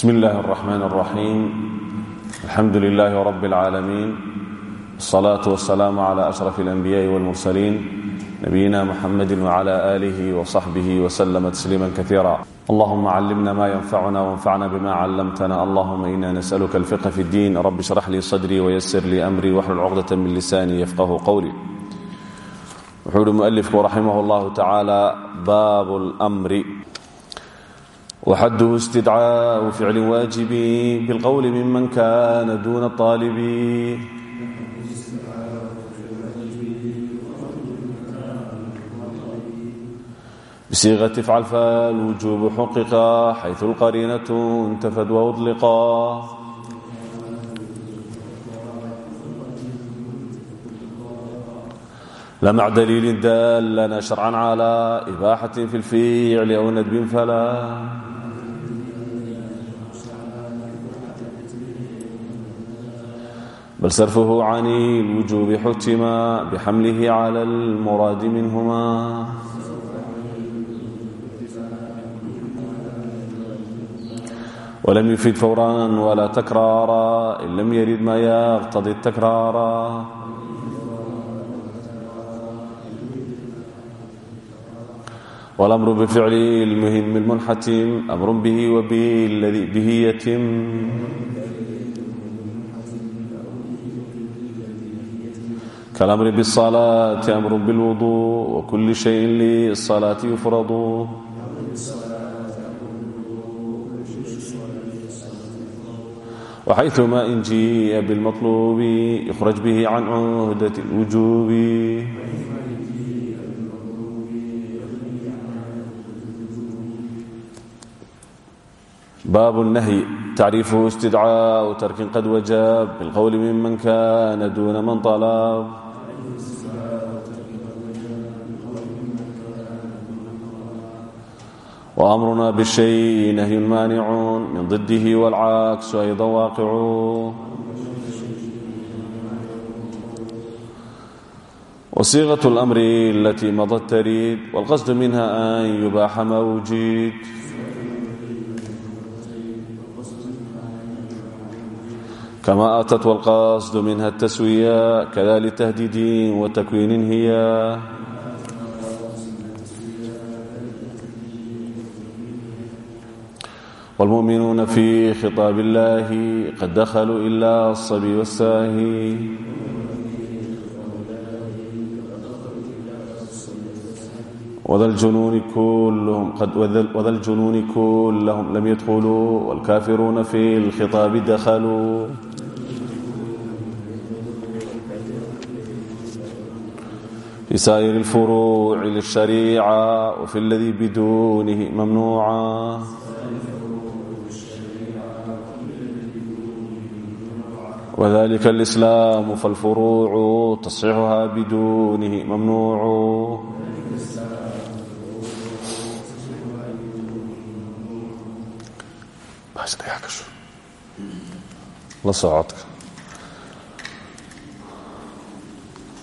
bsm اllahi الرحmn الرaxيim alxamdu لlah rb العaalamiin الصlaaة والسlاam عlى أشرف الأنbiyaءi والmurslيin nabiyina mxamadi وعlى آlih وصaxbih وslm تsliima kaثيirا allahuma climna ma ynfacuna وانfacna bma clamtna allahuma ina nasأlka الفqه fi الdin rbi اشhrx lii صdrي وysr lii أmrي wxlul cqdة min lisani yfqh qwlي wuxuu uhi muأlifku raximah اllah tacaalى bab waxadduhu istidcaau ficli waajibi bilqowli miman kana duna aalibi bsiiqati fcal faalwujuubu xuqiqa xayثu اlqariinatu intafad wa uطliqa la mac daliilin dallana sharcan calى ibaaxati fi اlficli aw nadbin fala bal sarfuhu can lwujuubi xutima bxamlihi cala almuraadi minhuma walam yufid fawran wala takraara in lam yarid ma yaqtadi takraara wاlamru bficli اlmuhimi اlmunxatim amru bihi wbihi yatim kاlأmr bالصلاة أmr bاlwضوء وkul شhayءi lلصلاة yfrd وxayثuma in jiئa bاlmaطلوb يkhrج bه can cهdaة الوuجوب bab النhي تacriifhu اstidcاء tarkin qad wajab bاlqwl miman kana duna man طلب وأmrna bشhayء نhي maanicuun min ضidh واlcaakس أyضا waaqicu وصيغة الأmr اltي madت تrid والqصd minha أn يubaaxa ma wujid كma أtت والqصd minha التswiya kda لتhdiidin وتkwيinin hiya wاlmuؤminuuna fi khiطaab اllahi qad dakhluu ila aلصabi wالsaahi wda ljunuuni kulhm lam ydkluu wاlkafiruuna fi اlkhiطaabi dakhluu fi saa'ir اlfuruuci lلshariica wfi اladi bidunihi mamnuuca وذلك الإسلام فالفروع تصحيحها بدونه ممنوع la socodka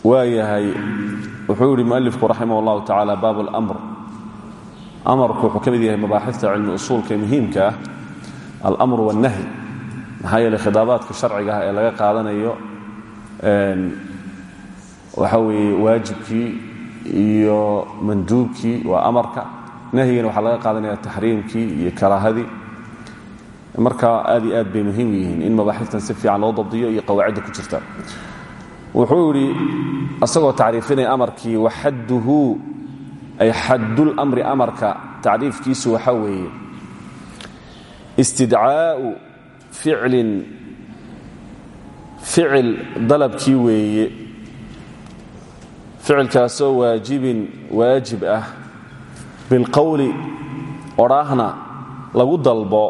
waayahay wuxuu yihi mualifku raximah اllahu tacaala baab اlamr amarku wuxuu ka mid yahay mabaaxifta cilmi usuulka ee muhiimka ah almr wاlnahy maxaa yeeley khidaabaadka sharciga ah ee laga qaadanayo waxa weeye waajibkii iyo manduubkii waa amarka. Nahyigana waxaa laga qaadanaya taxriimkii iyo karaahadii. Marka aad iyo aad bay muhiim yihiin in mabaaxiftan si fiican loo dabdiyo iyo qawaacidda ku jirta. Wuxuu yidhi asagoo tacriifinaya amarkii waxadduhu ay xaddulmri amarka. Tacriifkiisu waxa weeye istidcaau ficlin ficil dalabkii weeye. Ficilkaasoo waajibin waajib ah. Bilqowli odhaahna lagu dalbo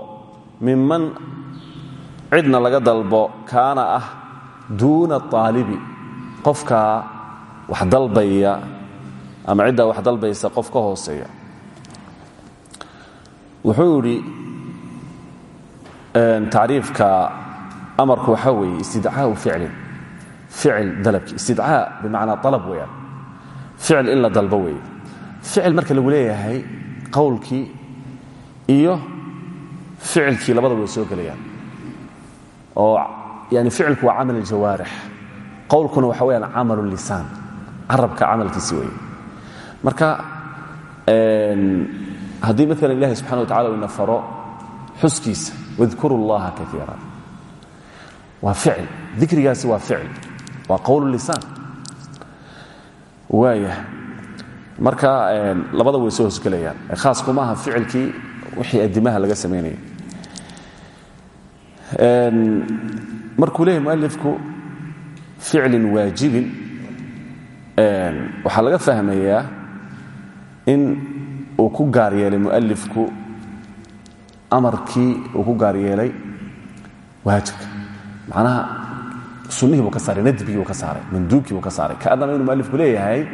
miman cidna laga dalbo kaana ah duuna aalibi qofkaa wax dalbaya ama ciddaa wax dalbaysa qof ka hooseeya. Wuxuu yidhi tacriifka amarku waxaa weeye istidcaau ficlin. Ficil dalabki. Istidcaa bimacnaa alab weeyaan. Ficil in la dalbo weeye. Ficil marka lagu leeyahay qowlkii iyo ficilkii labadaba way soo gelayaan. Oo yani ficilku waa camal aljawaarix qowlkuna waxa weyaan camal lisaan. Carabka camalkiisi weeye. Marka haddii maala ilahi subxana wa tacala uu ina faro xuskiisa wadkuru اllaha kaiira waa ficil dikrigaasi waa ficil waa qowl marka labada way soo hosgelayaan khaas kuma aha ficilkii wixii adimaha laga samaynaya markuu leeyahy mualifku ficlin waajibin waxaa laga fahmayaa in uu ku gaar yeelay mualifku amarkii uu ku gaar yeelay waajibka. Macnaha sunnihii buu ka saaray nadbigii buu ka saaray manduubkii buu ka saaray. Kaadama inuu mualifku leeyahay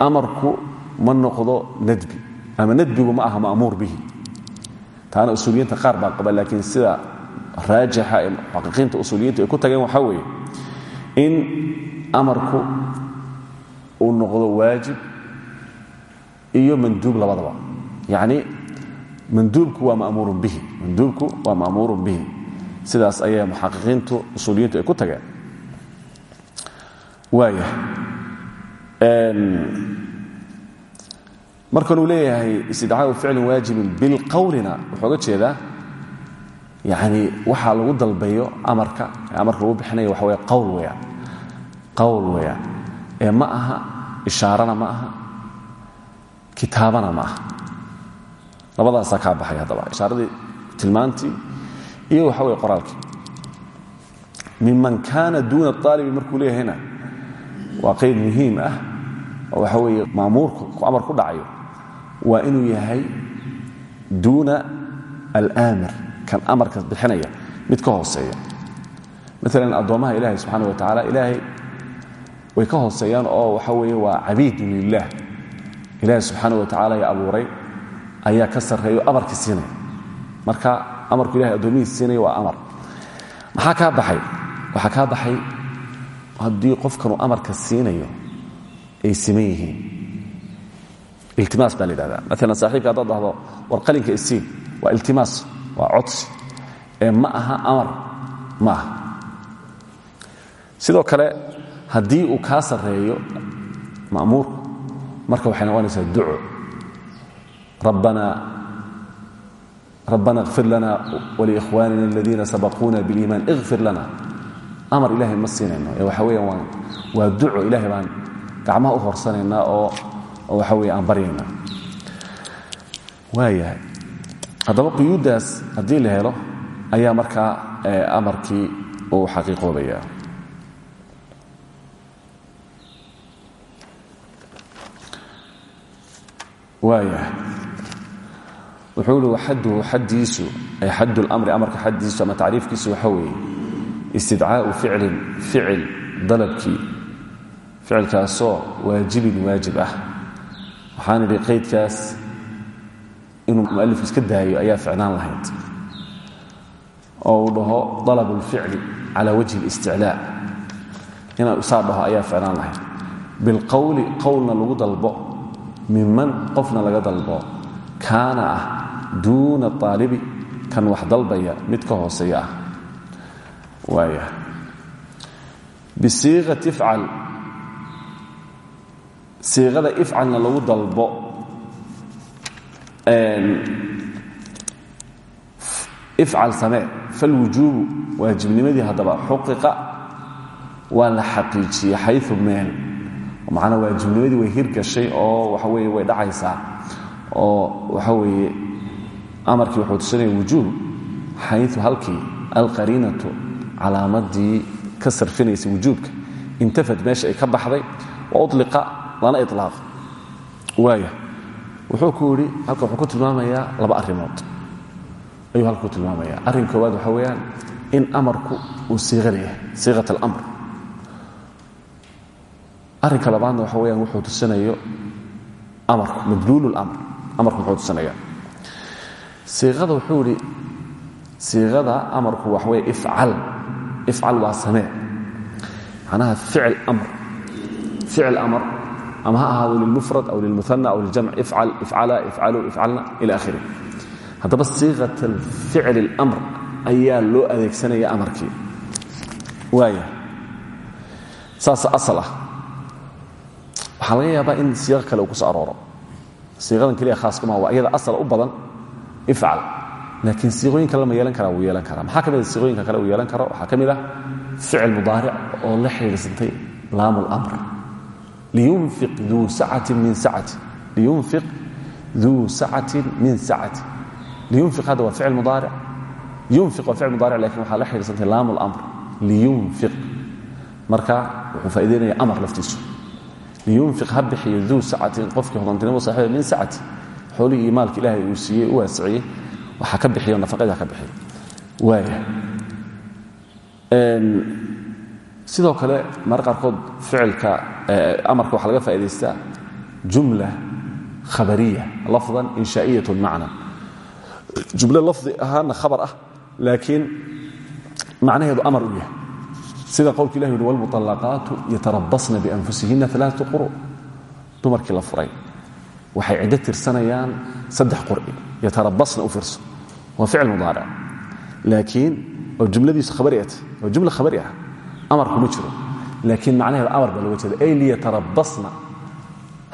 amarku ma noqdo nadbi ama nadbigu ma aha ma'muur bihi. Taana usuuliyiinta qaar baa qaba laakiin sida raajixa ee muxaqiqiinta usuuliyiintu ay ku tageen waxaa weeye in amarku uu noqdo waajib iyo manduub labadaba. Yacni manduubku waa mamuurun bihi. Manduubku waa ma'muurun bihi. Sidaas ayaa muxaqiqiintu usuuliyiintu ay ku tageen. Waaya markanuu leeyahay istidcaau ficlin waajibin bilqowlina wuxuu ga jeedaa yani waxaa lagu dalbayo amarka amarka lagu bixinaya waxa wey qawl weyaan qawl weyaan ee ma aha ishaarana ma aha kitaabana ma aha labadaasaa kaa baxay haddaba. Ishaaradii tilmaantii iyo waxa wey qoraalkii. Miman kaana duuna aalibi markuu leeyahayna waa qayd muhiim ah oo waxa weeye maamuurku amar ku dhacayo. Waa inuu yahay duuna alaamir kan amarka bixinaya mid ka hooseeya. Maalan addoommaha ilaahay subxaana wa tacaala ilaahay way ka hooseeyaan oo waxa weeye waa cabiidun lilah ilaahay subxaana wa tacaala ee abuuray ayaa ka sarreeyo amarkii siinaya marka amarku ilahay addoomihiis siinaya waa amar. Maxaa kaa baxay? Waxaa kaa baxay haddii qofkanuu amarka siinayo ay siman yihiin. Iltimaas baa la yidhahdaa. Maalan saaxiibka haddaad dhahdo war qalinka isiin waa iltimaas waa codsi. Ee ma aha amar ma aha. Sidoo kale haddii uu kaa sarreeyo ma'muurku marka waxay noqonaysaa duco rabbana rabbana اغfir lana wliikhwanina aladiina sabaquuna biاliiman اغfir lana amar ilahay ma siinayno ee waxa weeyaan waan waa duco ilahay baan gacmaha u horsanaynaa oo oo waxa weeye aan baryaynaa waayahay haddaba quyuuddaas haddii la helo ayaa markaa amarkii uu xaqiiqoobaya waayahay wuxuu i waxaduhu xadiisu ay xad lmri amarka xadiisu ama tacriifkiisu waxaa weeye istidcaau ficlin ficil dalabkii ficilkaasoo waajibin waajib ah. Waxaan idhi qaydkaas inuu mualif iska daayo ayaa ficnaan lahayd oo uu dhaho alab اlficli cala wajhi اlisticlaa inaan isaa ayaa ficnaan lahayd. Bilqowli qowlna lagu dalbo minman qofna laga dalbo kaana ah duuna aalibi kan wax dalbaya mid ka hooseeya ah. Waaya bisiiqati ifcal siiqada ifcalna lagu dalbo ifcal samee falwujuubu waajibnimadii haddaba xuqiqa waa la xaqiijiyey xayu meel. Macnaa waajibnimadii way hirgashay oo waxa weeye way dhacaysaa oo waxa amarkii wuxuu tusinaya wujuub xayu halkii alqariinatu calaamadii ka sarfinaysay wujuubka. Intafad meesha ay ka baxday wa uliqa lana ilaaq waaya wuxuu ku yidhi halka wuxuu ku tilmaamayaa laba arrimood. Ayuu halka ku tilmaamaya. Arrin koowaad waxa weeyaan in amarku uu siiqa leeyahay siiqat alamr. Arrinka labaadna waxa weyaan wuxuu tusinayo amarku madluul اlamr amarku muxuu tusinaya siiqada wuxuu idhi siiqada amarku waxa weye ifcal. Ifcal waa samee. Macnaha ficil amr ficil amar. Ama ha ahaado lilmufrad aw lilmuana aw liljamc ifcal ifcala ifcalu ifcalna ila akhiri. Haddaba siiqat ficli اlamr ayaa loo adeegsanaya amarkii. Waaya saasa asal ah. Waxaa laga yaabaa in siiqo kale uu ku soo arooro. Siiqadan keliya khaaskuma waa iyada asal u badan ifcal laakiin siiqooyin kale lama yeelan karaa wuu yeelan karaa. Maxaa ka mid a siiqooyinka kale uu yeelan karo? Waxaa ka ah ficil mudaaric oo la xidhiirsantay laam اlamr liyunfiq duu sacatin min sacati liyunfiq duu sacatin min sacati liyunfiq hadda waa ficil mudaaric. Yunfiq waa ficil mudaaric laakiin waxaa la xidhiirsantay laam اlamr liyunfiq. Marka wuxuu faa'idaynaya amar laftiisu. Liyunfiq ha bixiyo duu sacatin qofkii hodantinimo saaxiiba min sacati xoolihii maalka ilaahay uu siiyey u waasiciyey waxaa ka bixiyo nafaqada ka bixiyo waaya sidoo kale mar qaarkood ficilka amarka waxaa laga faa'idaystaa jumla khabariya lafdan inshaa'iyatun macnan. Jumle lafdi ahaana khabar ah laakiin macnaheedu amar u yahay. Sida qowlka ilah yuhi wlmuطalaqaatu yatarabasna bianfusihina alaaثu quru. Dumarkii la furay waxay ciddo tirsanayaan saddex qur'i yatarabasna u fiirso. Waa ficil mudaaric. Laakiin oo jumladiisu khabariat waa jumla khabari ah amar kuma jiro. Laakiin macnaheeda amar ay liyatarabasna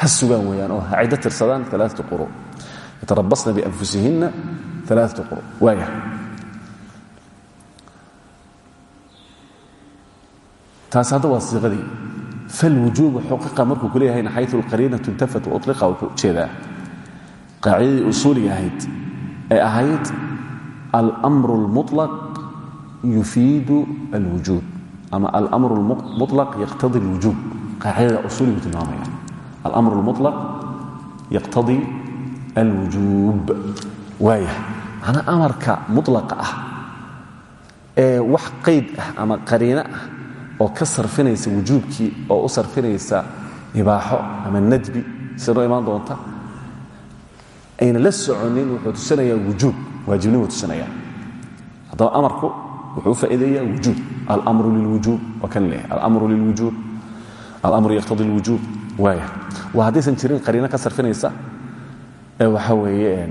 ha sugaan weeyaan oo ha ciddo tirsadaan alaaثu quru. Yatarabasna bianfusihina alaaثu quru. Waaya taas hadda waa falwujuubu xuqiqa markuu ku leeyahayna xayu alqariinatu intafat wautliqa wuxuu ujeedaa qaacidadii usuuliga ahayd ee ahayd almru اlmuطlaq yufiidu alwujuub ama almru اlmuطlaq yaqtadi اlwujuub qaacidada usuuligu tilmaamaya almru اlmuطlaq yaqtadii alwujuub waaya macnaa amarka muطlaqa ah ee wax qayd ah ama qariino ah oo ka sarfinaysa wujuubkii oo u sarfinaysa ibaaxo ama nadbi sida noo doonta? Ayna la soconin wuxuu tusinayaa wujuub waajibnimuu tusinaya. Haddaba amarku wuxuu u faa'iideeyaa wujuub. Almru lilwujuub waa kan leeyahay. Almru lilwujuub alamru yaqtadi lwujuub. Waaya waa haddaysan jirin qariino ka sarfinaysa? Ee waxa weeye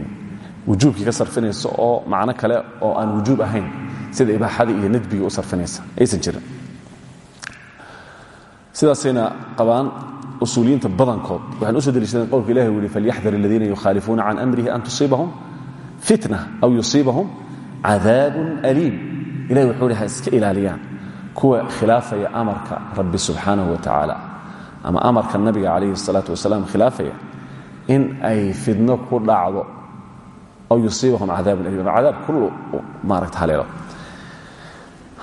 wujuubkii ka sarfinaysa oo macno kale oo aan wujuub ahayn sida ibaaxadii iyo nadbigii u sarfinaysa. Aysan jirin sidaasayna qabaan usuuliyiinta badankood. Waxaan u soo deliishadeen qowlka ilahi u yihi falyaxdar aladiina yukhaalifuuna can amrihi an tusiibahum fitna aw yusiibahum cadaabun aliim. Ilahi wuxuu hi iska ilaaliyaan kuwa khilaafaya amarka rabbi subxaanahu wa tacaala ama amarka nabiga calayhi الsalaatu wasalaam khilaafaya in ay fidno ku dhacdo aw yusiibahum cadaabun aliim. Ama cadaab kullu maaragta haleelo.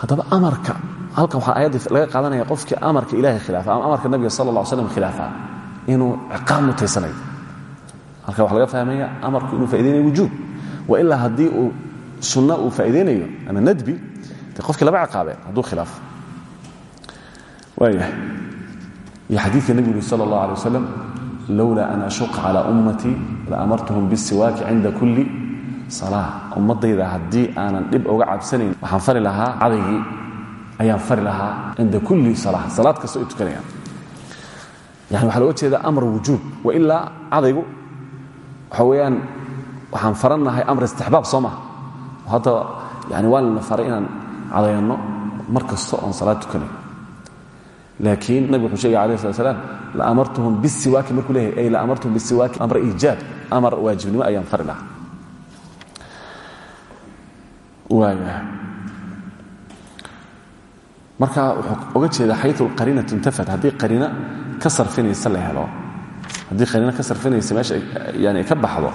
Haddaba amarka halkan waxaa ayadda laga qaadanaya qofkii amarka ilahay khilaafa ama amarka nabiga sal la slam khilaafa inuu ciqaab mutaysanayo halka waxaa laga fahmaya amarku inuu faidaynayo wujuub. Wa ilaa haddii uu sunna uu faa'idaynayo ama nadbi de qofkii laba ciqaabeen hadduu khilaafo waayahay iyo xadiidka nebigu yuri sal allah alay wasalam lowlaa an ashuqa la amartuhum bisiwaaki cinda kulli salaa ummaddayda haddii aanan dhib uga cabsanayn waxaan fali lahaa cadaygii ayaan fari lahaa cinda kulli sala salaad kastoo ay tukanayaan. Yani waxaa looga jeeda amar wujuub. Wailaa cadaygu waxa weeyaan waxaan farannahay amar istixbaab soo maha hadda yani waa lana faray inaan cadayanno mar kasta oon salaad tukanayn laakiin nabig wuxuu shegay alayh slat slam laamartuhum bisiwaaki markuu leeyahay ay laamartuhum bisiwaaki amra iijaab amar waajibnimo ayaan fari lahaa. Waaya marka wuxuu oga jeedaa xayu qariinatu intafat haddii qariino ka sarfinaysa la helo haddii qariino ka sarfinaysa meesha yani ka baxdo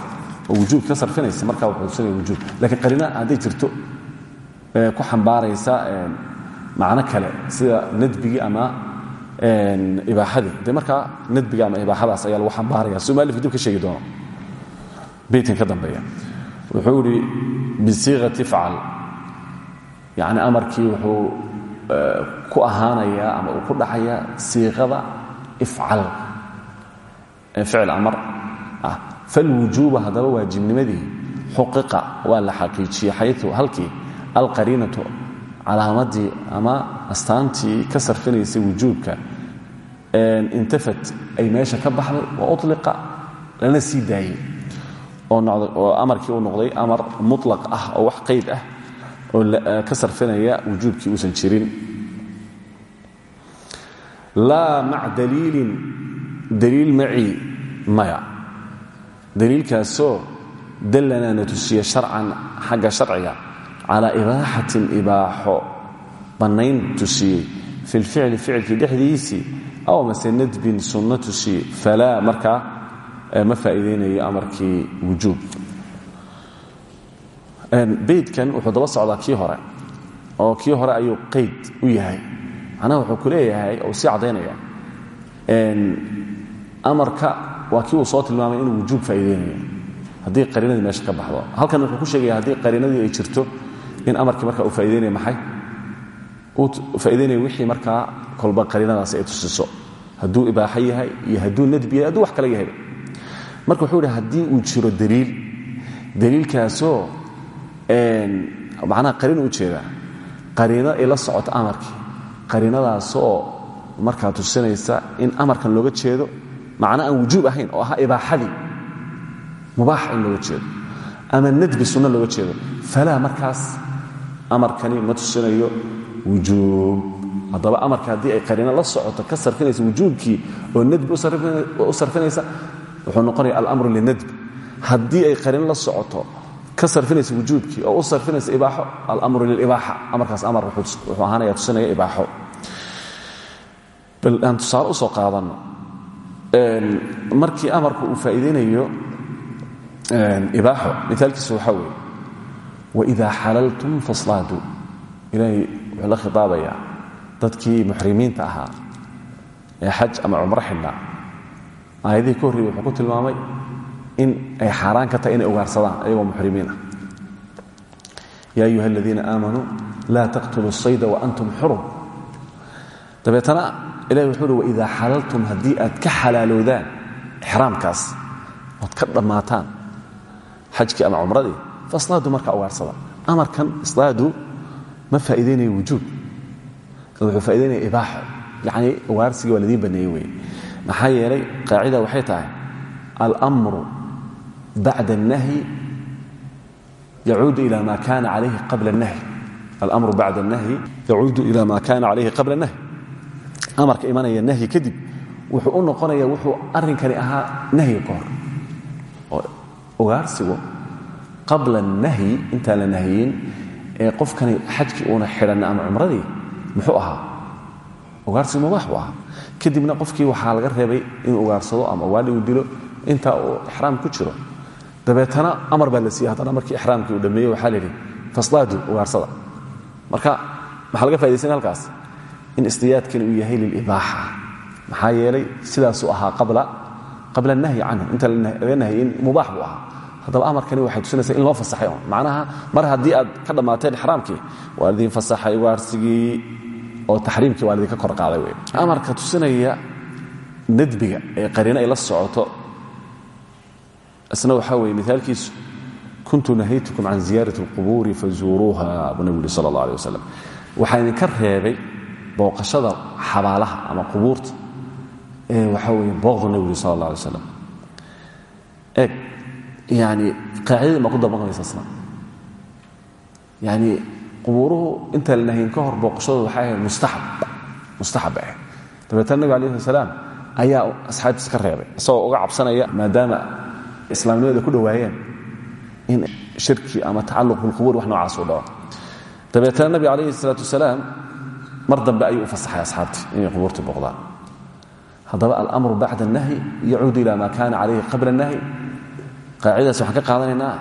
oo wujuub ka sarfinaysa markaa wuxuu tusinaya wujuub lakiin qariino hadday jirto ku xambaaraysa macno kale sida nadbigii ama ibaaxadii de markaa nadbiga ama ibaaxadaas ayaa lagu xambaaraya si mualif dib ka sheegi doono. Beytkan ka dambeeya. Wuxuu idhi bisiiqati ifcal yani amarkii wuxuu ku ahaanayaa ama uu ku dhacayaa siiqada ifcal ficil amar. Ah falwujuuba haddaba waajibnimadii xuqiqa waa la xaqiijiyey xayu halkii alqariinatu calaamadii ama astaantii ka sarfinaysay wujuubka intafat ay meesha ka baxday wa uliqa lana sii daayey. Oo amarkii uu noqday amar mutlaq ah oo wax qayd ah oo ka sarfinaya wujuubkii uusan jirin. Laa mac daliilin daliil macii maya. Daliilkaasoo dallanaa na tusiya sharcan xagga sharciga calaa ibaaxatin ibaaxo bannayn tusiyey fi lficli ficilkii dhexdiisii aw mase nadbin sunno tusiyey falaa markaa ma faa'iidaynayo amarkii wujuub beydkan wuxuu daba socdaa kii hore oo kii hore ayuu qayd u yahay. Macnaha wuxuu ku leeyahay oo sii caddaynaya amarka waa soo tilmaamay inuu wujuub faa'iidaynayo haddii qariinadii meesha ka baxdo. Halkan wuxuu ku sheegaya haddii qariinadii ay jirto in amarkii marka uu faa'idaynaya maxay? Uu faa'idaynaya wixii markaa kolba qariinadaasi ay tusiso. Hadduu ibaaxo yahay iyo hadduu nadbi yahay hadduu wax kale yahayba marka wuxuu yidhi haddii uu jiro daliil daliilkaasoo macnaha qariin u jeedaa qariino ay la socoto amarkii qariinadaasoo markaa tusinaysa in amarkan looga jeedo macno aan wujuub ahayn oo ahaa ibaaxadii mubaax in looga jeedo. Ama nadbi sunno looga jeedo. Falaa markaas amarkani ma tusinayo wujuub. Haddaba amarka haddii ay qariino la socoto ka sarfinaysa wujuubkii oo nadbi u sarfinaysa wuxuu noqonaya alamru linadbi haddii ay qariino la socoto ka sarfinaysa wujuubkii oo u sarfinaysa ibaaxo alamru lilibaaxa. Amarkaas amar wuxuu ahaanaya tusinaya ibaaxo. Bal aan tusaale u soo qaadanno markii amarku uu faa'iidaynayo ibaaxo mithaalkiisu waxaa weeye waidaa xalaltum faslaaduu. Ilaahay wuxuu la khitaabayaa dadkii muxrimiinta ahaa ee xaj ama cumro xidhnaa. Aayadihii ka horreeyey wuxuu ku tilmaamay in ay xaaraan ka tahay inay ugaarsadaan ayagoo muxrimiin ah. Yaa ayuha aladiina aamanuu laa taqtuluu sayda waantum xurum dabeetana ilahi wuxuu uhi waidaa xalaltum haddii aad ka xalaalowdaan ixraamkaas ood ka dhammaataan xajkii ama cumradii faslaadu markaa ugaarsada. Amarkan islaadu ma faa'iidaynayo wujuub. Wuxuu faa'idaynaya ibaaxo. Yacnii ugaarsigii waa ladiin banneeyey weye maxaa yeelay qaacida waxay tahay almru bacda الnahyi yacuudu ila ma kana calayhi qabla الnahyi alamru bacda الnahyi yacuudu ila ma kana calayhi qabla الnahyi amarka imanaya nahyi kadib wuxuu u noqonaya wuxuu arrinkani ahaa nahyiga ka hor oo ugaarsigu qabla الnahyi intaan la nahyin ee qofkani xajkii uuna xidhanna ama cumradii muxuu ahaa ugaarsigu mubaax buu ahaa kadibna qofkii waxaa laga reebay inuu ugaarsado ama waadhi uu dilo intaa uu ixraam ku jiro dabeetana amar baa la siiyey haddana markii ixraamkii uu dhammeeyey waxaa la yidhi faslaadu ugaarsada. Marka maxaa laga fa'idaysanaya halkaas? In istiyaadkani uu yahay lilibaaxa maxaa yeelay sidaasuu ahaa qabla annahyi canhu. Inta laga nahyin mubaax buu ahaa. Haddaba amarkani waxay tusinaysaa in loo fasaxay macnaha mar haddii aad ka dhammaateen ixraamkii waa idiin fasaxay ugaarsigii oo taxriimkii waa kor qaaday wey amarka tusinaya nadbiga ee qariino ay la socoto isna waxaa weeye miaalkiisu kuntu nahaytukum can ziyaarati اlqubuuri fazuuruuha buu nebigu yhi sala اllah alيه wasalam waxaa idinka reebay booqashada xabaalaha ama qubuurta ee waxaa weeye booqdu nebigu yhi sala اllah alay wasalam eeg yani qaacidadii ma ku dabaqanaysa isna yani qubuuruhu intaan la nahyin ka hor booqashadooda waxay ahayd mustaxab mustaxab bay ahayd dabeetana nebig alayh slat salaam ayaa asxaabtiis ka reebay isagoo uga cabsanaya maadaama islaamnimada ku dhowaayeen in shirki ama tacalluq bilqubuur wax noocaas u dhaco. Dabeetana nabiga calayhi salaatu wasalaam mar dambe ayuu u fasaxay asxaabtii inay qubuurtii booqdaan. Haddaba alamru bacda annahyi yacuudu ila ma kana calayhi qabla annahyi. Qaacidadaas waxaan ka qaadanaynaa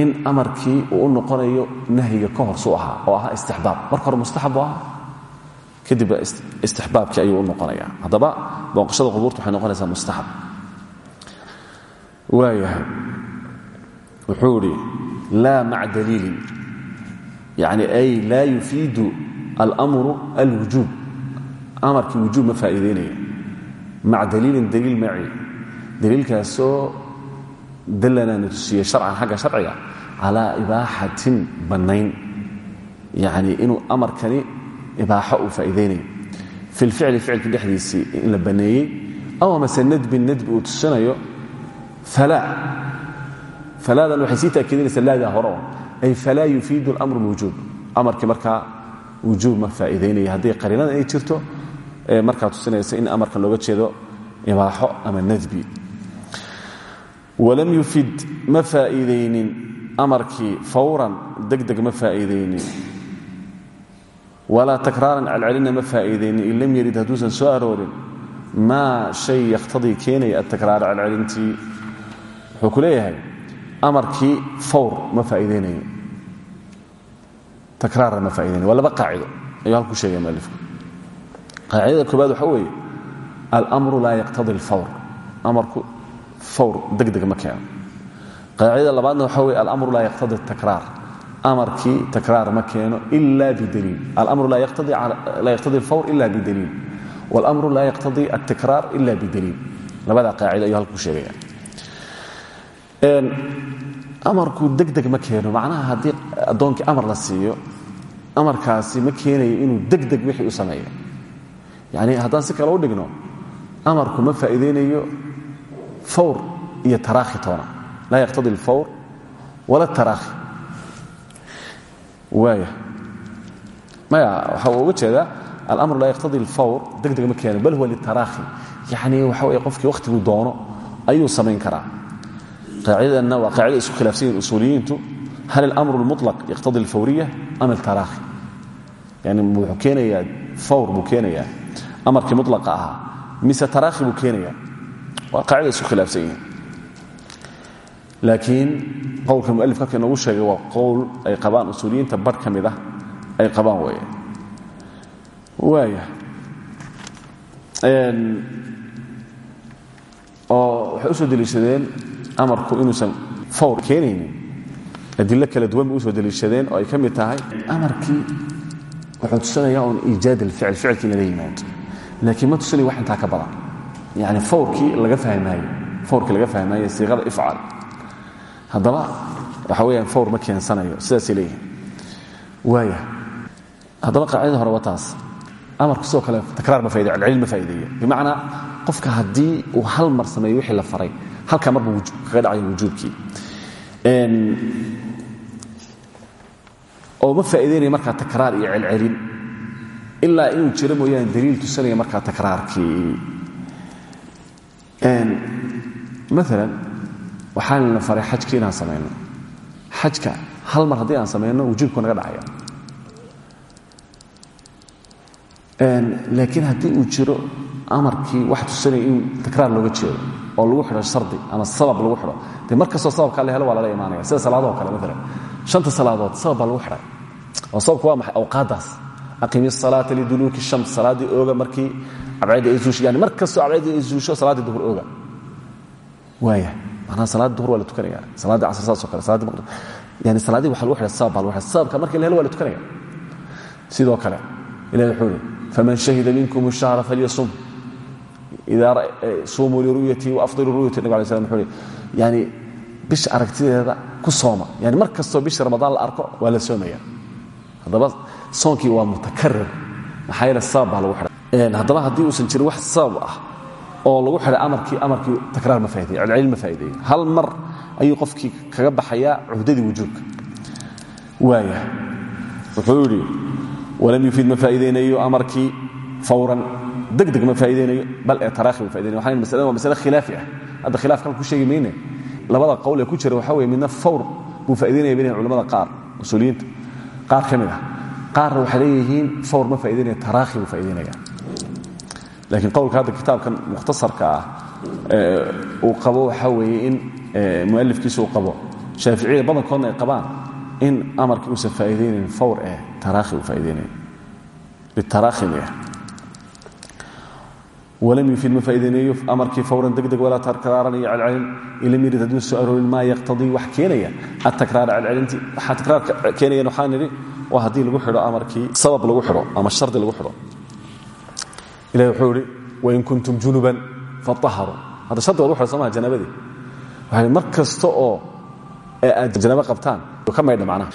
in amarkii uu u noqonayo nahyiga ka hor suu ahaa oo ahaa istixbaab. Marka hore mustaxab buu ahaa kadibba istixbaabkii ayuu u noqonaya haddaba booqashada qubuurta waxay noqonaysaa mustaxab waayahay. Wuxuu idhi laa maca daliilin. Yani ay laa yufiidu almru alwujuub. Amarkii wujuub ma faa'iidaynaya maca daliilin daliil maci. Daliilkaasoo dallanaa tusiye sharcan xagga sharciga calaa ibaaxatin bannayn. Yani inuu amarkani ibaaxo uu faa'iidaynayo fi lficli ficilka dhexdiisii in la banneeyey aw amase nadbin nadbi uu tusinayo falaadan waxay sii taakiidinaysaa laadaa hore. ay falaa yufiidu اlamru اlwujuub amarkii markaa wujuub ma faa'iidaynaya. Haddii qariinada inay jirto ee markaa tusinaysa in amarkan looga jeedo ibaaxo ama nadbi. walam yufid ma faa'iidaynin. amarkii fawran degdeg ma faa'iidaynin. walaa takraaran celcelinna ma faa'iidaynin. in lam yarid hadduusan soo aroorin maa shay yakhtadii keenaya atakraara celcelintii wuxuu ku leeyahay amarkii fawr ma faa'iidaynayo takraarna ma faa'idaynaya waa laba qaacido. Halku sheegaya mualifku qaacidada koobaad waxa weeye almru laa yaqtadi alfawr. Amarku fawr degdeg ma keeno. Qaacidada labaadna waxa weye alamru laa yaqtadi atakraar amarkii takraar ma keeno ila bidaliil. Alamru laa yaqtadi alfawr ila bidaliil. Wاlmru laa yaqtadi altikraar ila bidaliil. Labada qaacido ayuu halku sheegaya amarku degdeg ma keeno. Macnaha haddii addoonkii amar la siiyo amarkaasi ma keenayo inuu degdeg wixii u sameeyo. Yani haddaan si kale u dhigno amarku ma faa'iidaynayo fawr iyo taraakhi toona. Laa yaqtadi alfawr wala taraakhi waaya maya waxa uu uga jeedaa alamru laa yaqtadi alfawr degdeg ma keeno bal huwa litaraakhi. Yani waxa weye qofkii wakhtiguu doono ayuu samayn karaa qaacidadanna waa qaacida isku khilaafsan yihin usuuliyiintu hal اlamru اlmuطlaq yaqtadi alfawriya am altaraakhi yani wuxuu keenayaa fawr buu keenayaa amarkii mulaqa ahaa mise taraakhi buu keenaya waa qaacida isku khilaafsan yihin laakiin qowlka mualif halka inoogu sheegay waa qowl ay qabaan usuuliyiinta barh ka mid ah ay qabaan weeye waaya oo waxay u soo deliishadeen amarku inuusan fawr keenaynin. Adilo kala duwan bay u soo deliishadeen oo ay ka mid tahay. Amarkii wuxuu tusinaya un iijaad alficil ficilkii inala yimaado. Laakiin ma tusinaya wax intaa ka badan. Yani fawrkii laga fahmaayo fawrkii laga fahmaayo siiqada ifcal. Haddaba waxa weeyaan fawr ma keensanayo sidaasay leeyihiin waaya haddaba qaacidada hore waa amarku sidoo kale takraar ma faaidey celcelin ma faa'ideeyo bimacnaa qofka haddii uu hal mar sameeyo wixii la faray halkaa mar buu kaga dhacayo wujuubkii. Oo ma faa'iidaynayo markaa takraar iyo celcelin. Ilaa inuu jiro mooyaane daliil tusanaya markaa takraarkii. Maalan waxaan la faray xajkii inaan samayno. Xajka hal mar haddii aan samayno wujuubku naga dhacaya. Laakiin haddii uu jiro amarkii wax tusanaya in takraar looga jeedo oo lagu xidho shardi ama sabab lagu xidho. De markastoo sababka alla helo waa lala imaanaya sida salaadaho kale maalan shanta salaadood sabab baa lagu xidhay. Oo sababku waa maxay? Awqaaddaas aqimi salaata liduluuki shams. Salaaddii ooga markii cabcida ay zuusha yani mar kastoo cabcida ay zuusho salaaddii duhur ooga. Waaya manaa salaadii duhur waa la tukanaya salaaddii casr saas oo kale salaadii maqrib yani salaaddii waxa lagu xidhay sabab baa lagu xidhay. Sababka markii la helo waa la tukanaya sidoo kale ilahi wuxuu yidhi faman shahida minkum shahra falyasum suumuu liru'yatii waafdiluu ru'yati nabig alay slam wuxuu ihi yani bisha aragtideeda ku sooma yani mar kastoo bisha ramadaan la arko waa la soomaya haddaba soonkii waa mutakarir maxaa yeele sabab baa lagu xidhay haddaba haddii uusan jirin wax sabab ah oo lagu xidhay amarkii amarkii takraar ma faa'ideeyo celcelin ma faa'ideeyo hal mar ayuu qofkii kaga baxayaa cuhdadii wujuubka waaya wuxuu yidhi walam yufiid ma faa'iideynayo amarkii fawran degdeg ma faa'iideynayo bal ee taraakhi ma faa'ideynaya waxaan masaladan waa masale khilaafi ah. Hadda khilaaf kale ku sheegi labada qowl ee ku jira waxaa weeye midna fawr buu faa'ideynaya bay culamada qaar usuuliyiinta qaar ka mid ah. Leeyihiin fawr ma faa'ideynaya taraakhi buu faa'ideynaya laakiin qowlka hadda kitaabkan mukhtasarka ah uu qabo waxaa weeye in mu'alifkiisa qabo shaaficiyada badankoodna ay qabaan in amarkii uusan faa'iideynayn fawr ee taraakhi uu faa'ideynaya litaraakhi miyah walam yufiid ma faa'iideynayo amarkii fawran degdeg walaa takraaran iyo celcelin ilam yirid hadduu soo aroorin maa yaqtadii wax keenaya atakraara celcelintii waxaa takraarka keenayan waxaan nidhi waa haddii lagu xidho amarkii sabab lagu xidho ama shardi lagu xidho ilahi wuxuu idhi wain kuntum junuban faطaharuu hadda shardi waa lagu xidho somaha janaabadii waxaa mar kasta oo aad janaabo qabtaan ka maydha macnaha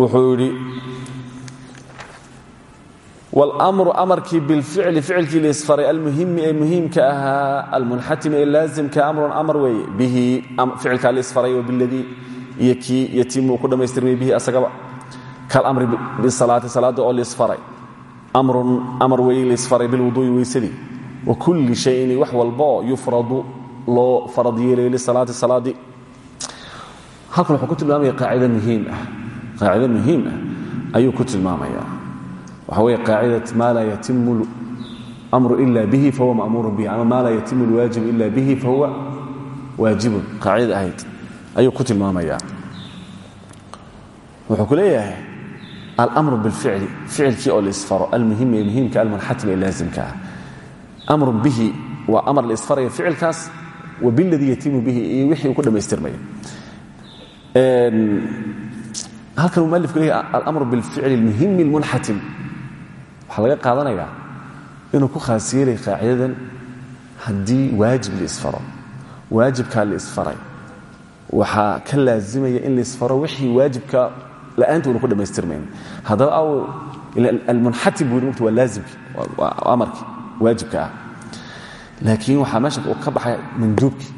wuxuu idhi wاlmru amarkii bilficli ficilkii laisfaray almuhimi ee muhiimka ahaa almunxatimi ee laazimka amrun amar weeye bihi ficilkaa laisfaray wabiladii iyo kii yatimu ku dhammaystirmay bihi asagaba kalamri bisalaati salaada oo laisfaray amrun amar weeye laisfaray bilwuduui weysadii. Wa kulli shayin wax walba oo yufradu loo farad yeelayo lisalaati salaadii halkan wuxuu ku tilmaamaya qaacida muhiim ah. Qaacida muhiim ah ayuu ku tilmaamaya waxa weeye qaacidat maa laa yatimu amru ila bihi fahuwa ma'muurun bihi. Ama maa laa yatimu alwaajibu ila bihi fahuwa waajibun. Qaacidada ahayd ayuu ku tilmaamaya wuxuu ku leeyahay almru bilficli ficilkii oo laisfaro almuhim ee muhiimka almunxatim ee laazimka. Ah amrun bihi waa amar laisfaraya ficilkaas wa biladii yatimu bihi iyo wixii uu ku dhammaystirmaya halkan uu mualifku leeyahy alamru bilficli almuhimi almunxatim waxaa laga qaadanayaa inuu ku khaas qaacidadan haddii waajib laisfaro waajibkaa laisfaray waxaa ka laazimaya in laisfaro wixii waajibka la'aanta una ku dhammaystirmayn haddaba aw almunxatim buu mugta waa laazimkii waa waajibka ah. Laakiin waxaa meesha ka baxaya manduubkii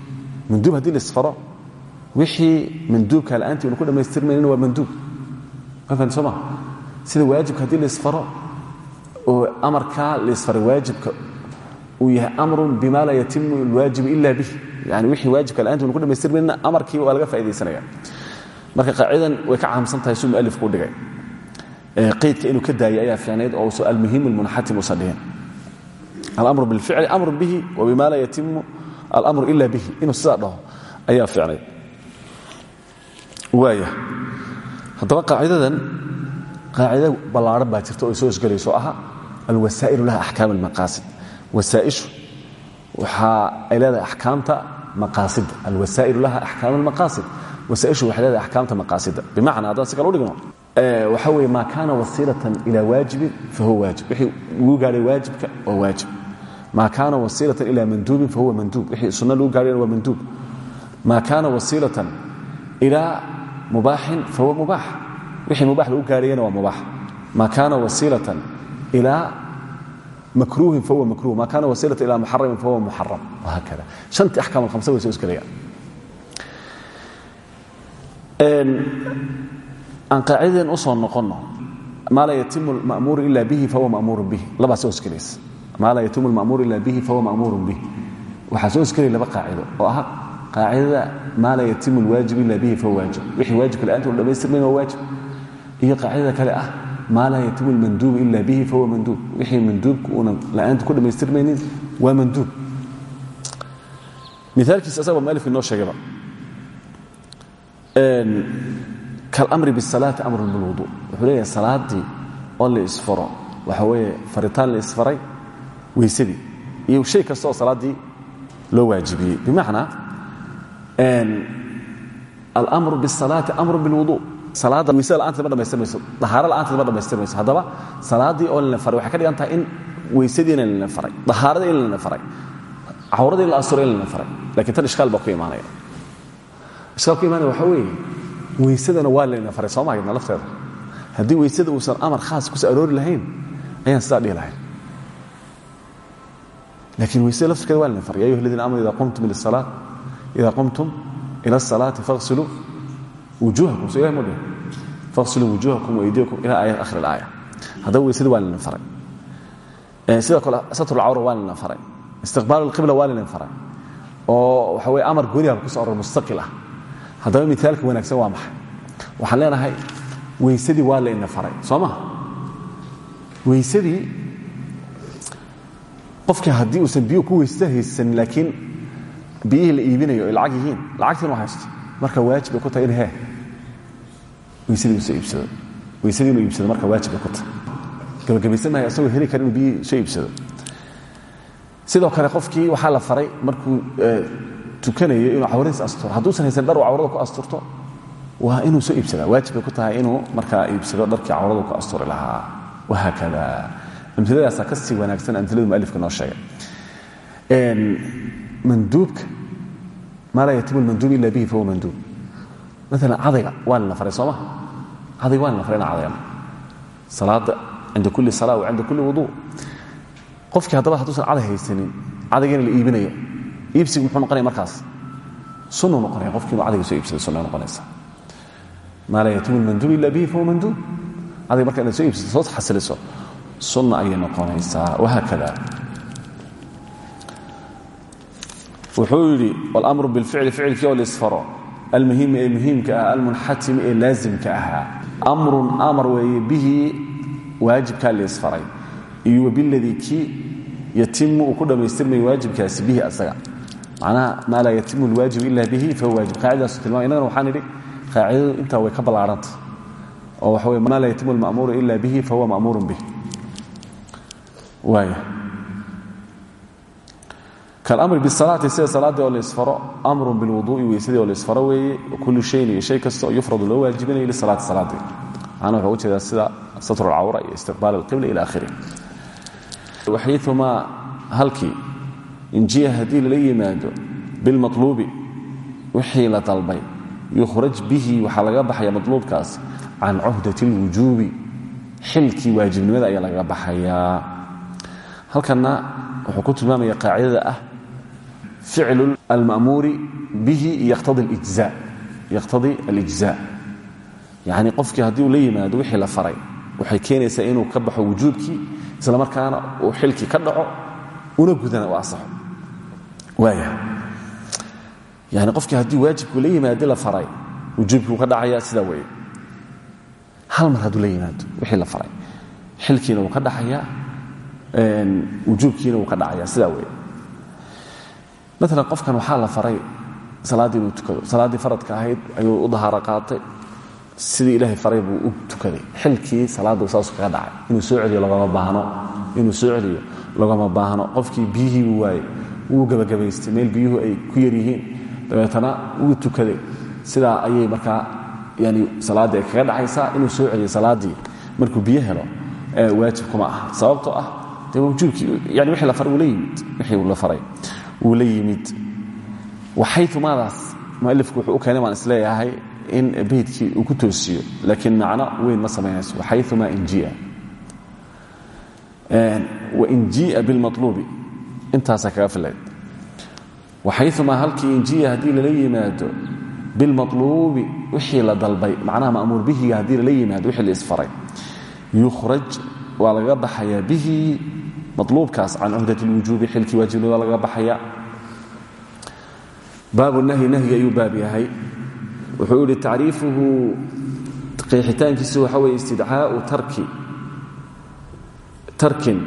manduub haddii laisfaro wixii manduubka la'aantii una ku dhammaystirmaynina waa manduub. Maa sida waajibka haddii laisfaro oo amarkaa laisfaray waajibka uu yahay amrun bima laa yatimu alwaajibu ila bih yani wixii waajibka la'aantii una ku dhammaystirmaynina amarkii waa laga fa'idaysanaya marka qaacidan way ka caamsan suu mualifku u dhigay. Qaydka inuu ka daayay ayaa fiicnayd oo uso almuhim almunxatim usan dhihin alamru bilficli amru bihi wa bima laa yatimu alamru ila bihi. Inuu sidaa ayaa fiicnayd waaya. Haddaba qaacidadan qaacida ballaaran baa jirta oo soo hosgelayso aha alwasaa'ilu laha axkaam almaqaasid. Wasaaishu waxa ay leedahay axkaamta maqaasidda alwasaa'ilu laha axkaam almaqaasid. Wasaaishu waxay leedahay axkaamta maqaasida bimacnaa haddaan si kale u dhigno waxa weeye maa kaana wasiilatan ilaa waajibin fahuwa waajib. Wixii lagu gaadhay waajibka waa waajib. Maa kaana wasiilatan ilaa manduubin fahuwa manduub. Wixii sunno lagu gaadhayna waa manduub. Maa kaana wasiilatan ilaa mubaaxin fahuwa mubaax wixii mubaax lagu gaadhayana waa mubaax. Maa kaana wasiilatan ilaa makruuhin fahuwa makruh maa kaana wasiilatan ilaa muxaramin fahuwa muxaram wahaakada shantii axkaam alkhamsa way soo isgelayaan aan qaacidaden u soo noqonno maa laa yatimu lmamuuru ila bihi fahuwa mamuurun bih labaa soo hosgelaysa maa laa yatimu lmamuuru ila bihi fahuwa mamuurun bih waxaa soo hosgelaya laba qaacido oo ah qaacidada maa laa yatimu lwaajib ila bihi fahuwa waajib. Wixii waajibka la'aanta una dhamaystirmayn waa waajib iyo qaacidada kale ah maa laa yatimu lmanduubu ila bihi fahuwa manduub. Wixii manduubka una la'aanta ku dhammaystirmaynin waa manduub. Miaalkiisa asagaba mualifka inoo sheegaba kalamri bisalaati amrun bilwudu wuxuu leeyahay salaadii oo la isfaro waxa weeye faritaan la isfaray weysadii iyo shay kasta oo salaaddii loo waajibiyey. Bimacnaa alamru bisalaati amrun bilwudu salaadda weysada la'aanteed ma dhamaystirmayso dahaaro la'aanteed ma dhamaystirmayso haddaba salaaddii oo lana faray waxay ka dhigan in weysadiina lana faray dahaarada in lana faray cawrada in la asturo in faray lakiin tan ishkaal baa ku imaanaya. Ishkaal ku weeye weysadana waa layna faray haydna lafteeda? Haddii weysada uusan amar khaas kuso aroori lahayn ayaan sidaa lahayn. Laakiin weysada laftirkeeda waa layna faray ayuha aladiina amanu ida qumtum ila salaa ida qumtum ila asalaati faghsiluu wujuuhakum so ilahay mu dhihin faghsiluu wujuuhakum waydiyakum ila aayat akhir alaaya. Haddaba weysada waa layna faray. Sidoo kale satrulcawra waa layna faray. Istiqbaal alqibla waa layna faray. Oo waxa weye amar gooniha kuso aror mustaqil ah. Haddaba miaalka wanaagsan waa maxay? Waxaan leenahay weysadii waa faray. Soo maha qofka haddii uusan biyu ku weysta laakiin biyihii iibinayo ay lacag yihiin lacagtiinu haysto marka waajib ku tahay in he weysadii iibsado. Marka waajib bay ku tahay gabagabaysan asagoo heli kara inuu biyihii sidoo kale qofkii waxaa la faray markuu tukanayo inuu cawradiis asturo hadduusan haysan dhar uu cawrada ku asturto waa inuu soo iibsadaa. Waajib bay ku tahay inuu markaa iibsado dharkii cawradu ku asturi lahaa. Wahaakada. Amhiladaasaa ka sii wanaagsan amhiladu mualifka noo sheegay. Manduubka. Maa laa yatimu lmanduub ila bihi fahuwa manduub maalan cadayga waa lana faray sooma cadayga waa lana faray ina cadayano salaada cinda kulli sala wa cinda kulli wuduu qofkii haddaba hadduusan caday haysanin cadaygiina la iibinayo. Iibsigu muxuu noqonaya markaas? Sunuu noqonaya qofkii inuu cadayga soo iibsada sunay noqonaysa. Maa laa yatimu lmanduub ila bihi fahuwa manduub cadayga marka inaad soo iibsato soo xasiliso. Sunna ayay noqonaysaa wahaakada wuxuu yidhi wاlmru biاlficli ficilkii oo lisfaro almuhimi ee muhiimka ah almunxatimi ee laazimka ahaa. Amrun amar weeye bihi waajibkaa laisfaray iyo wabiladii kii yatimu uu ku dhammaystirmaya waajibkaasi bihi asaga. Macnaha maa laa yatimu اlwaajib ila bihi fahuwa waajib. Qaacidaasu tilmamay innagana waxaan idhi qaacidadu intaa way ka ballaarhanta oo waxa wey maa laa yatimu اlma'muuru ila bihi fahuwa ma'muurun bih waaya kalamri bisalaati sida salaadii oo laisfaro amrun bilwuduui weysadii oo laisfaro weeye kullu shayin shay kasta oo yufradu loo waajibinayo lisalaati salaadii. Macnaha wuxuu u jeedaa sida satr alcawra iyo istiqbaal alqibla ila akhirih waxayumaa halkii injiya haddii lala yimaado bilmaluubi wixii la dalbay yukhraj bihi waxaa laga baxaya maluubkaas can cuhdati اlwujuubi xilkii waajibnimada ayaa laga baxayaa. Halkanna wuxuu ku tilmaamaya qaacidada ah ficlu alma'muuri bihi yaqtadii alijza yani qofkii haddii la yimaado wixii la faray waxay keenaysaa inuu ka baxo wujuubkii isla markaana uu xilkii ka dhaco una gudana u asaxo yani qofkii haddii waajibkuu la yimaadi la faray wujuubkii uu ka dhacaya sidaa weeye hal mar hadduu la yimaado wixii la faray xilkiina wuu maalan qofkan waxaa la faray salaaddii inuu tukado salaaddii faradka ahayd ayuu u dahaaro qaatay. Sidii ilaahay faray buu u tukaday. Xilkii salaadda saasuu kaga dhacay. Inuu soo celiyo lagama baahno. Inuu soo celiyo lagama baahno. Qofkii biyihii buu waayey wuu gebagabaystay meel biyuhu ay ku yar yihiin. Dabeetana wuu tukaday. Sidaa ayay markaa yani salaaddii ay kaga inuu soo celiyo salaaddii markuu biyo helo waajib kuma ah sababtoo ah dee wujuubkii yani wixii la faray wixii la faray wuu la yimid. Waxayumaadaas mualifku wuxuu u keenay baan is leeyahay in beydkii uu ku toosiyo laakiin macno weyn ma samaynayso waxayumaa injia wain jiia bilmaluubi intaasaa kaga filayd. Waxayumaa halkii injiya haddii lala yimaado bilmaluubi wixii la dalbay macnaha ma'muur bihiga haddii lala yimaado wixii la isfaray yukhraj waa laga baxayaa bihi maluubkaas can cuhdat اlwujuubi xilkii waajibnimada laga baxaya baabu nahyi nahyi ayuu baab yahay wuxuu yihi tacriifuhu qeexitaankiisu waxa weye istidcaau tarki tarkin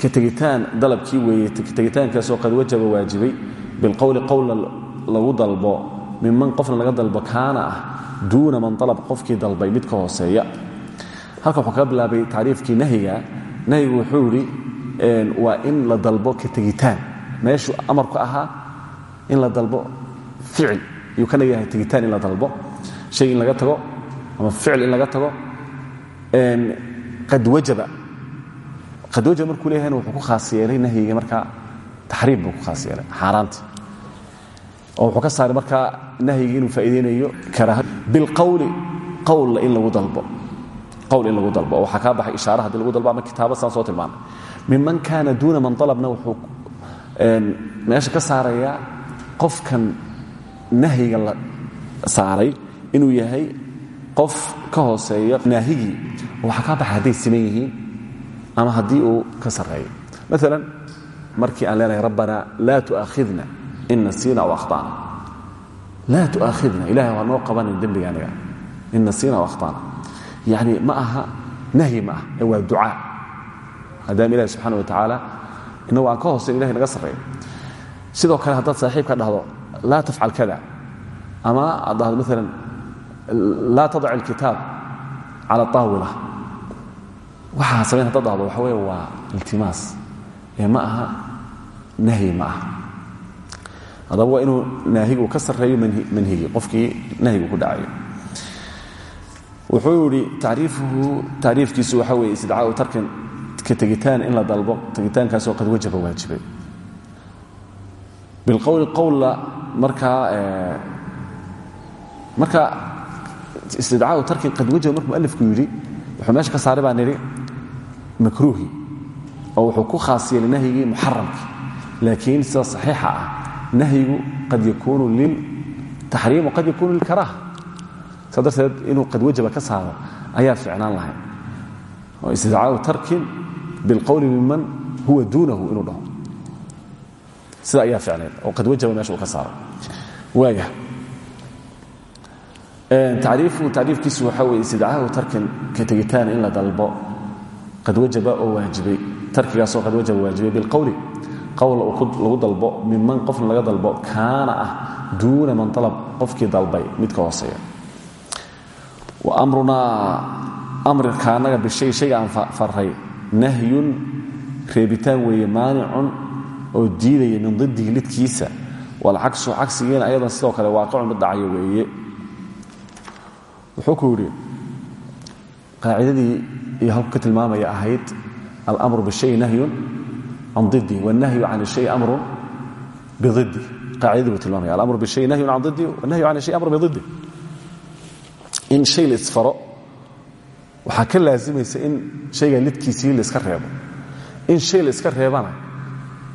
ka tegitaan dalabkii weeye tegitaankaasoo qad wajaba waajibay bilqowli qowlna lagu dalbo minman qofna laga dalbo kaana ah duuna man alab qofkii dalbay mid ka hooseeya halka wuxuu kaga bilaabay waa in la dalbo ka tegitaan. Meeshuu amarku ahaa in la dalbo ficil. Yuu kana yahay tegitaan in la dalbo. Shay in laga tago ama ficil in laga tago. Qad wajaba. Qad wajaba markuu leeyahayna wuxuu ku khaas yeelay nahyiga markaa. Buu ku khaas yeelay oo wuxuu ka saaray markaa nahyigi inuu faa'iideynayo karaaha bilqowli qowlla in lagu dalbo. Qowl in lagu dalbo. Oo waxaa baxay ishaara haddii dalbo ama kitaaba saan soo tilmaamay minman kaana duuna man alabna wuxuu meesha ka saarayaa qofkan nahyiga la saaray inuu yahay qof ka hooseeya naahigii waxaa kaa baxay hadday siman yihiin ama haddii uu ka sarreeyo. Maalan markii aan leenahay rabbana laa tu'aakhidna in nasiina aw akhtana. Laa tu'aakhidna ilahay waa noo qabanin dembiga aniga. In nasiina aw akhtana. Yacni ma aha nahyi ma ah maadaama ilahi subxana wa tacaala inagu aan ka hooseyn ilahay naga sarreeyo. Sidoo kale haddaad saaxiibka dhahdo laa tafcal kada ama aad dhahdo maalan tadac alkitaab cala aawila waxaa samayn haddaad waxa weeye waa iltimaas. Ee aha nahyi ma aha. Waa inuu naahigu ka sarreeyo manhigii qofkii nahyigu ku dhacayo. Wuxuu yidhi tacriifuhu tacriifkiisu waxa weeye istidcaau tarkin ka tegitaan in la dalbo tegitaankaasoo qad wajaba waajibay. Bilqowli qowlla markaa marka istidcaau tarkin qad wajaba markuu mualifku yidhi wuxuu meesha ka saaray baan nidhi makruuhi. Oo wuxuu ku khaas yeelay nahyigii muxaramkii laakiin sida saxiixa ah nahyigu qad yakuunu liltaxriim waqad yakuunu lilkaraaha saa darteed inuu qad wajaba ka saaro ayaa ficnaan lahay oo istidcaau tarkin bilqowli miman huwa duunahu inuu dhaho sida ayaa ficnayd oo qad wajaba meesha uu ka saaro waaya tacriifu tacriifkiisu waxaa weeye istidcaahu tarkin ka tegitaan in la dalbo qad wajaba oo waajibay tarkigaasoo qad wajaba waajibay bilqowli qowl lagu dalbo minman qofna laga dalbo kaana ah duuna man alab qofkii dalbay mid ka hooseeya wa amrunaa amrika annaga bishay shayga aan faray nahyun reebitaan weeye maanicun oo diidaya min diddihi lidkiisa. Walcagsu cagsigiina ayadan sidoo kale waaqicun mid dhacayo weeye. Wuxuu ku yidhi qaacidadii iyo halku ka tilmaamaya ahayd almru bishay nahyun can diddi wاlnahyu can ishay amrun bididdi qaacidadii buu tilmaamaya almru bishay nahyun can diddi walnahyu can ishay waxaa ka laazimaysa in shayga lidkiisii laiska reebo. In shay la iska reebana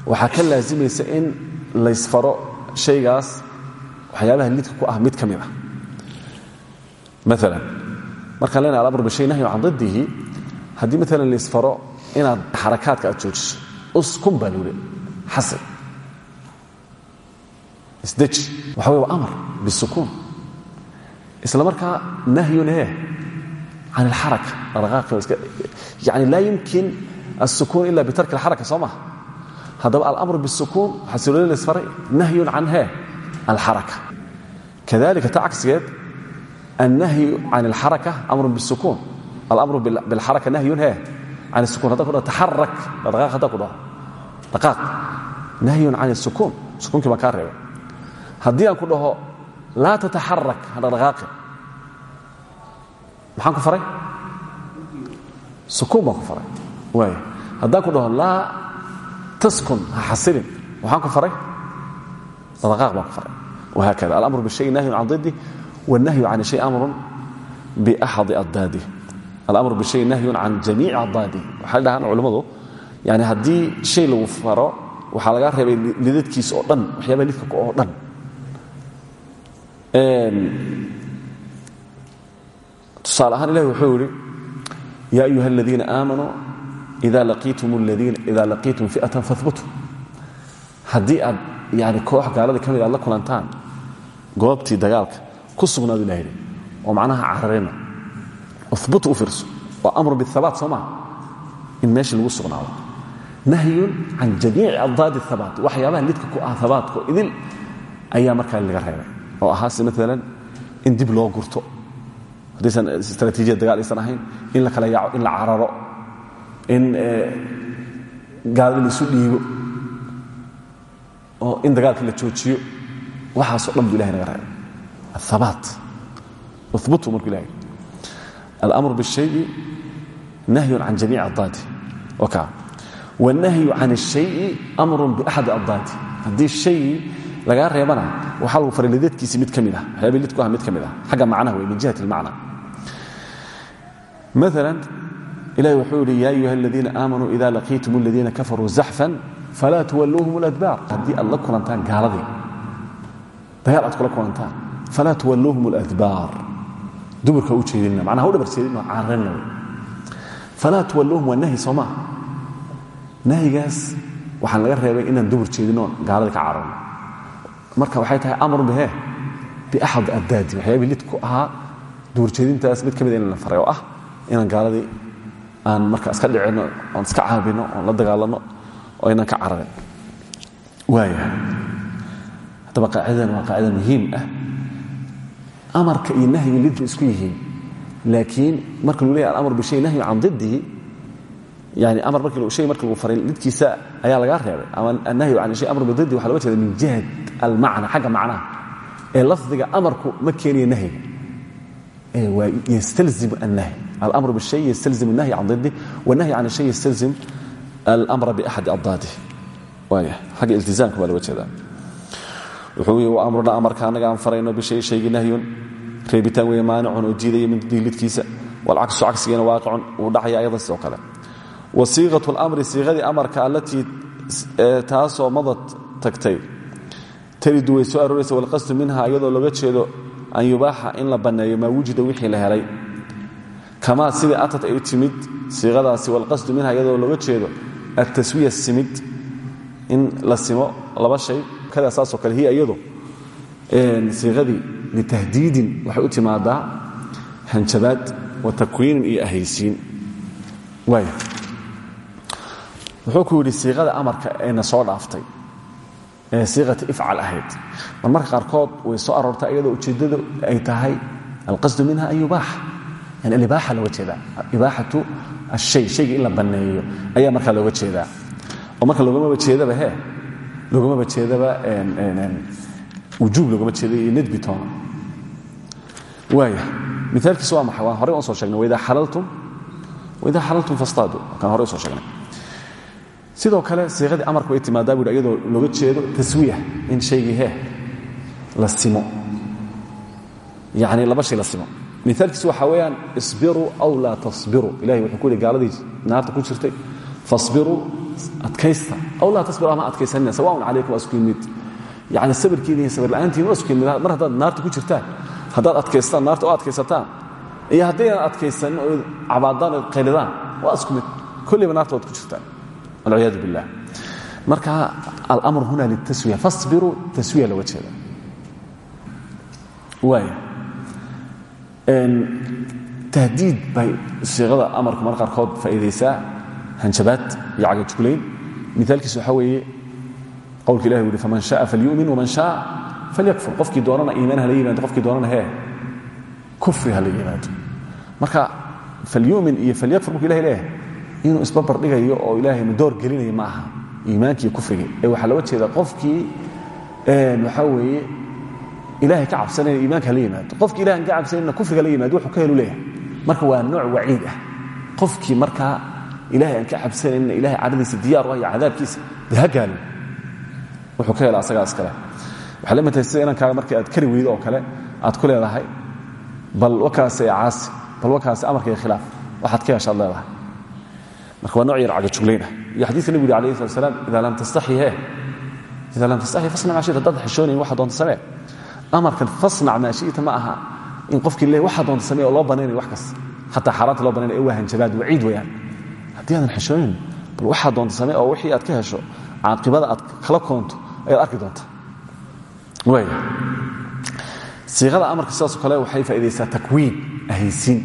waxaa ka laazimaysa in laysfaro shaygaas waxyaabaha lidka ku ah mid ka mid ah. Maala markaan leenahay alamr bishay nahyu can didihi haddii maalan laisfaro inaad xarakaadka aad joojiso uskun baa luhi xasil. Isdeji waxa wey amar bisukuun isla markaa nahyun ee can alxaraka dhaqaaqani laa yumkin alsukuun ila bitarki alxaraka soo maha haddaba alamru bisukuun xasilooyin la isfaray nahyun can he alxaraka kadalika ta cagsigeed annahyu can alxaraka amrun bisukuun alamru bilxaraka nahyun he can isukuun hadda kudhaho taxarak dhaqaaq hadda ku dhaho dhaqaaq nahyun can isukuun sukuunkii baa kaa reebay haddii aan ku dhaho laa tataxarak hadhaqdhaqaaqi maxaan ku faray? Sukuun ku faray. Waay haddaan ku dhaho laa taskun ha waxaan ku faray? Dadaqaaq baan ku faray. Wahaakada alamru bishayi nahyun can diddi wannahyu can shay amrun biaxadi addaadi. Alamru bishay nahyun can jamiici addaadi. Waxay dhahaan culammadu yani haddii shay lagu faro waxaa laga reebay lidadkiisa oo dhan waxyaabaa lidka oo dhan tusaale ahaan ilah wuxuu yidhi yaa ayuha aladiina aamanuu ida laqiitum fiatan fabtuu haddii aad yani koox gaaladii ka mid ah aad la kulantaan goobtii dagaalka ku sugnaadu ilah yidhi oo macnaha cararina ubut u fiirso waa amru biabaat soo maa in meeshii lagu sugnaado. Nahyun can jamiici addaadi abaat waxyaabaha lidka ku ah abaatko idil ayaa markaa laga dib loo gurto haddaysan istraatiijiyad dagaal aysan ahayn in la kala yaaco in la cararo in gaalada laisu dhiibo oo in dagaalka la joojiyo waxaasoo dhan buu ilahay naga reebay الثبات اثبتوا مرك إلهي الأمر بالشيء نهي عن جميع أضداده وكا والنهي عن الشيء أمر بأحد أضداده هذه الشيء lagaa reebana waxaa lagu faray mid ka ah, reebilidku ah mid ka mid ah. macnaha wey min jihat ilmacna maala ilahi wuxuu ya ayuha aladiina aamanuu ida laqiitum aladiina kafaruu zaxfan falaa tuwalluuhum aladbaar. Haddii aad la kulantaan gaaladii dagaal aad kula kulantaan duburka u jeedinna macnaha u dhabarseedinoo caararina wey falaa tuwalluuhum nahi soo maaha nahigaas waxaan laga reebay inaan dubur jeedinoo gaaladii ka cararno marka waxay tahay amrun bihe biaxad addaadi waxyaabii lid ku ahaa dubur jeedintaas mid ka mid la faray ah inaan gaaladii aan marka iska dhicinno oon iska caabinno oon la dagaalanno oo inaan ka cararin waaya haddaba qaacidadan waa qaacida muhiim ah. Amarka iyo nahyiga lidba isku yihiin laakiin marka lagu leeyahy alamr bishay nahyu can didihi yani amar markii shay marka lagu faray lidkiisa ayaa lagaa reebay. Ama annahyu can shay amr bididi waxa loga jeeda min jihad almacna xagga macnaha. Ee lafdiga amarku ma keenayo nahyiga yastalzimu annahy. Alamr bishay yastalzimu annahyi can didih wannahyu can shay yastalzim alamra biaxadi addaadih waaya xagga iltizaamka baa loga jeedaa wuxuu yii amruna amarka annaga aan farayno bishay shaygii nahyun. Reebitaan weeye maanicun oo jiidaya min didih lidkiisa walcaksu cagsigiina waaqicun wuu dhacaya ayadan sidoo kale. Wasiiqat اlmri siiqadii amarka allatii taasoo madad tagtay taridu way soo arooraysa walqasdu minha iyadoo looga jeedo an yubaaxa in la banneeyo maa wujida wixii la helay. Kamaa sidii atad ay u timid siiqadaasi walqasdu minha iyadoo looga jeedo altaswiya simid in la simo laba shay kada saasoo kale hiya iyadu siiqadii litahdiidin waxay u timaadaa hanjabaad wa takwiinin iyo ahaysiin. Waaya wuxuu ku yidhi amarka eena soo dhaaftay ee siiqata ifcal ahayd. Mar marka qaarkood way soo aroortaa iyadoo ujeeddadu ay tahay alqasdu minha an yubaaxa. Yani alibaaxa looga jeedaa. Ibaaxatu ashay shayga in la banneeyo ayaa markaa looga oo marka logamaba jeedaba he logamaba jeedaba wujuub loogama jeeda iyo nadbi toona waaya miaalkiis waa maxay? Waan horey aan soo sheegnay waidaa xalaltum waidaa xalaltum fastaadu kan horey u soo sheegnay sidoo kale siiqadii amarka way timaadaa bu iyadoo looga jeedo taswiya in shaygii he la simo. Yani laba shay la simo. Miaalkiis waxaa weeyaan isbiruu aw laa tasbiruu ilahay wuxuu ku yihi gaaladii naarta ku jirtay fasbiruu adkaysta. Aw laa tasbiruu ama adkaysanina sawaaun calaykum waa isku yimid. Yani sabirkiina iyo sabir la'aantiin waa isku mar haddaad naarta ku jirtaan haddaad adkaystaan naarta oo adkaysataan iyo haddaynan adkaysanin oo cabaadaan oo qaylidaan waa naarta ku jirtaan walciyaadu billah marka alamr huna litaswiya fasbiruu taswiya looga jeeda waaya tahdiid bay siiqada amarku mar qaarkood faa'iidaysaa hanjabaad iyo cagajuglayn miaalkiis waxaa weeye qowlka ilahi u uhi faman shaءa falyumin waman shaء falyakfur qofkii doonana iimaan hala yimaado qofkii doonana hee kufri hala yimaado marka falyumin iyo falyakfur markuu ilahay leeyahay inuu isbabar dhigayo oo ilaahay madoor gelinayo ma aha iimaanki iyo kufrigii ee waxaa looga jeeda qofkii waxaa weeye ilahay ka cabsanayna iimaanka hala yimaado. Qofkii ilahan ka cabsanayna kufriga la yimaado wuxuu ka helu leeyahay. Marka waa nooc waciid ah. Qofkii markaa ilahay ka cabsanayna ilahay cadhadiisa diyaar u ah iyo cadaabkiisa gaalin wuxuu ka hela asagaa iskale. Waxay la inankaaga markii aad kari weydo oo kale aad ku leedahay bal wakaase caasi bal wakaase amarka iyo khilaaf waxaad ka heshaad leedahay marka waa nooc yar cagajuglayn ah iyo xadiiska nebigu yuri alayh slat slam ida lam he ida lam tastaxi fasnac maa shita haddaad xishoonayn waxa doonta samee. Amarkan fasnac maa shita ma aha in qofkii le waxa doonta samee oo loo banaynayo wax kasta xataa xaaraanta loo banaynayo waa hanjabaad waciid weyaan haddii aadan xishoonayn bal waxaa doonta samee oo wixii aad ka hesho caaqibada aad kala koonto ayaad arki doonta. Waaya siiqada amarka sidaasoo kale waxay faaidaysaa takwiin ahaysiin.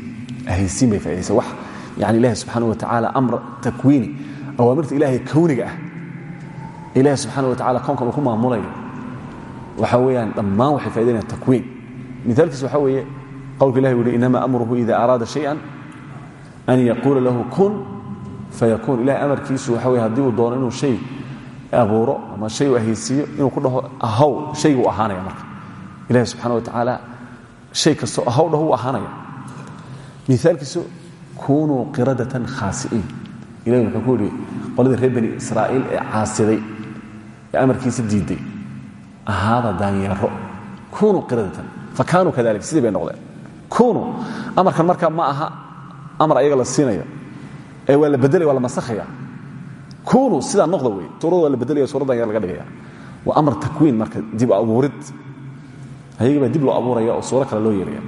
Ahaysiin bay faidaysaa wax yani ilahi subxaana wa tacaala amr takwiini awaamirta ilaahay kowniga ah. Ilahi subxaana wa tacala koonkan uu ku maamulayo. Waxa weeyaan dhammaan waxay faidaynayaan takwiin miaalkiis waxaa weeye qowlka ilahi wuhi inama amruhu ida araada shayan an yaquula lahu kun fayakun. Ilahay amarkiisu waxa weye haddii uu doono inuu shay abuuro ama shay u ahaysiiyo inuu ku dhaho ahaw shayguu ahaanaya marka. Ilahi subxana wa tacaala shay kastoo ahaw dhaho uu ahaanaya. Miaalkiisu kunuu qiradatan khaasi'iin. Ilahi wuxuu ku yidhi qoladii reer bani israa'iil ee caasiday ee amarkiisa diiday ahaada daanyeero kunuu qiradatan. Fa kadalik sidii bay noqdeen. Kunuu amarkan marka ma aha amar ayaga la siinayo. Ee waa la bedelaya waa la masakhaya. Kunuu sidaa noqda la bedelaya suuradan yar laga dhigaya. Waa amar takwiin marka dib abuurid. Ayagii baa dib loo abuuraya oo suuro kale loo yeelaya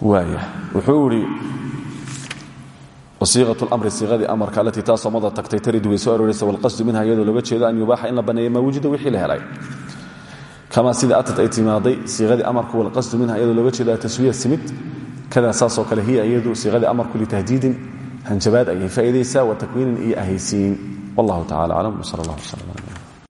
wuxuu idhi wasiiqat lamri siiqadii amarka alatii taasoo mada taridu way soo arooraysa walqasdu minha iyadoo looga jeedo an yubaaxa in la banneeya maa wujida wixii la helay. Kamaa sida atad ay timaaday siiqadii amarku walqasdu minha iyadoo looga jeedo taswiya simid kada saasoo kale hiya iyadu siiqadii amarku litahdiidin hanjabaad ayay faa'iidaysaa wa takwiinin iyo ahaysiin. Wallahu tacala aclam wsal allah wslam